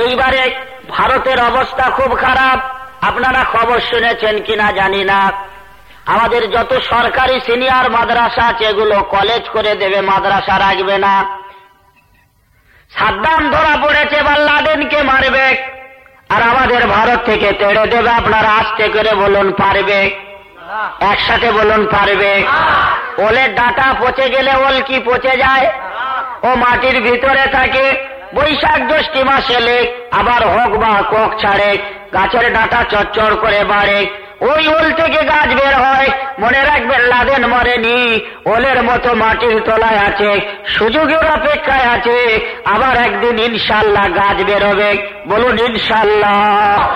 এইবারে ভারতের অবস্থা খুব খারাপ। আপনারা খবর শুনেছেন কিনা জানি না। আমাদের যত সরকারি সিনিয়র মাদ্রাসা আছে, এগুলো কলেজ করে দেবে, মাদ্রাসা রাখবে না। সাদ্দাম ধরা পড়েছে বা লাদেনকে মারবে। আর আমাদের ভারত থেকে তেড়ে দেবে, আপনারা আসতে করে বলুন, পারবে। একসাথে বলুন, পারবে। ওলের ডাটা পচে গেলে ওল কি পচে যায়? ও মাটির ভিতরে থাকে। বৈশাখ জ্যৈষ্ঠী মাস এলে আবার হোক বা কোক ছাড়ে, গাছের ডাটা চচ্চর করে বাড়ে। ওই ওল থেকে গাছ বের হয়, মনে রাখবেন লাদেন মরেনি, ওলের মতো মাটির তলায় আছে, সুযোগের অপেক্ষায় আছে, আবার একদিন ইনশাল্লাহ গাছ বেরোবে। বলুন, ইনশাল্লাহ।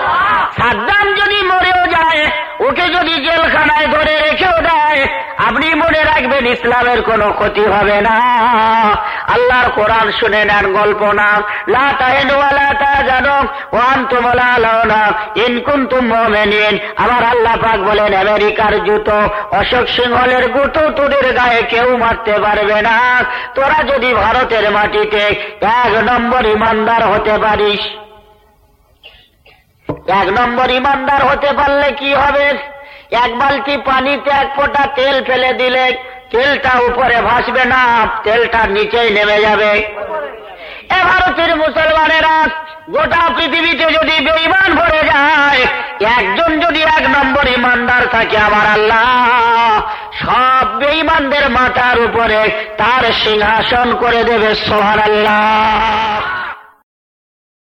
সাদ্দাম যদি মরেও যায়, ওকে যদি জেলখানায় ধরে রেখেও দেয় আপনি মনে রাখবেন ইসলামের কোনো ক্ষতি হবে না। আল্লাহর কোরআন শুনে নেন গল্প না। আমার আল্লাহ পাক বলেন, আমেরিকার জুতো, অশোক সিংহলের গুটো তোদের গায়ে কেউ মারতে পারবে না। তোরা যদি ভারতের মাটিতে এক নম্বর ইমানদার হতে পারিস, এক নম্বর ইমানদার হতে পারলে কি হবে? এক বালতি পানিতে এক ফোঁটা তেল ফেলে দিলে তেলটা উপরে ভাসবে না, তেলটা নিচেই নেমে যাবে। এ ভারতের মুসলমানেরা গোটা পৃথিবীতে যদি বেইমান ভরে যায়, একজন যদি এক নম্বর ইমানদার থাকে আমার আল্লাহ, সব বেঈমানদের মাথার উপরে তার সিংহাসন করে দেবে সোহার আল্লাহ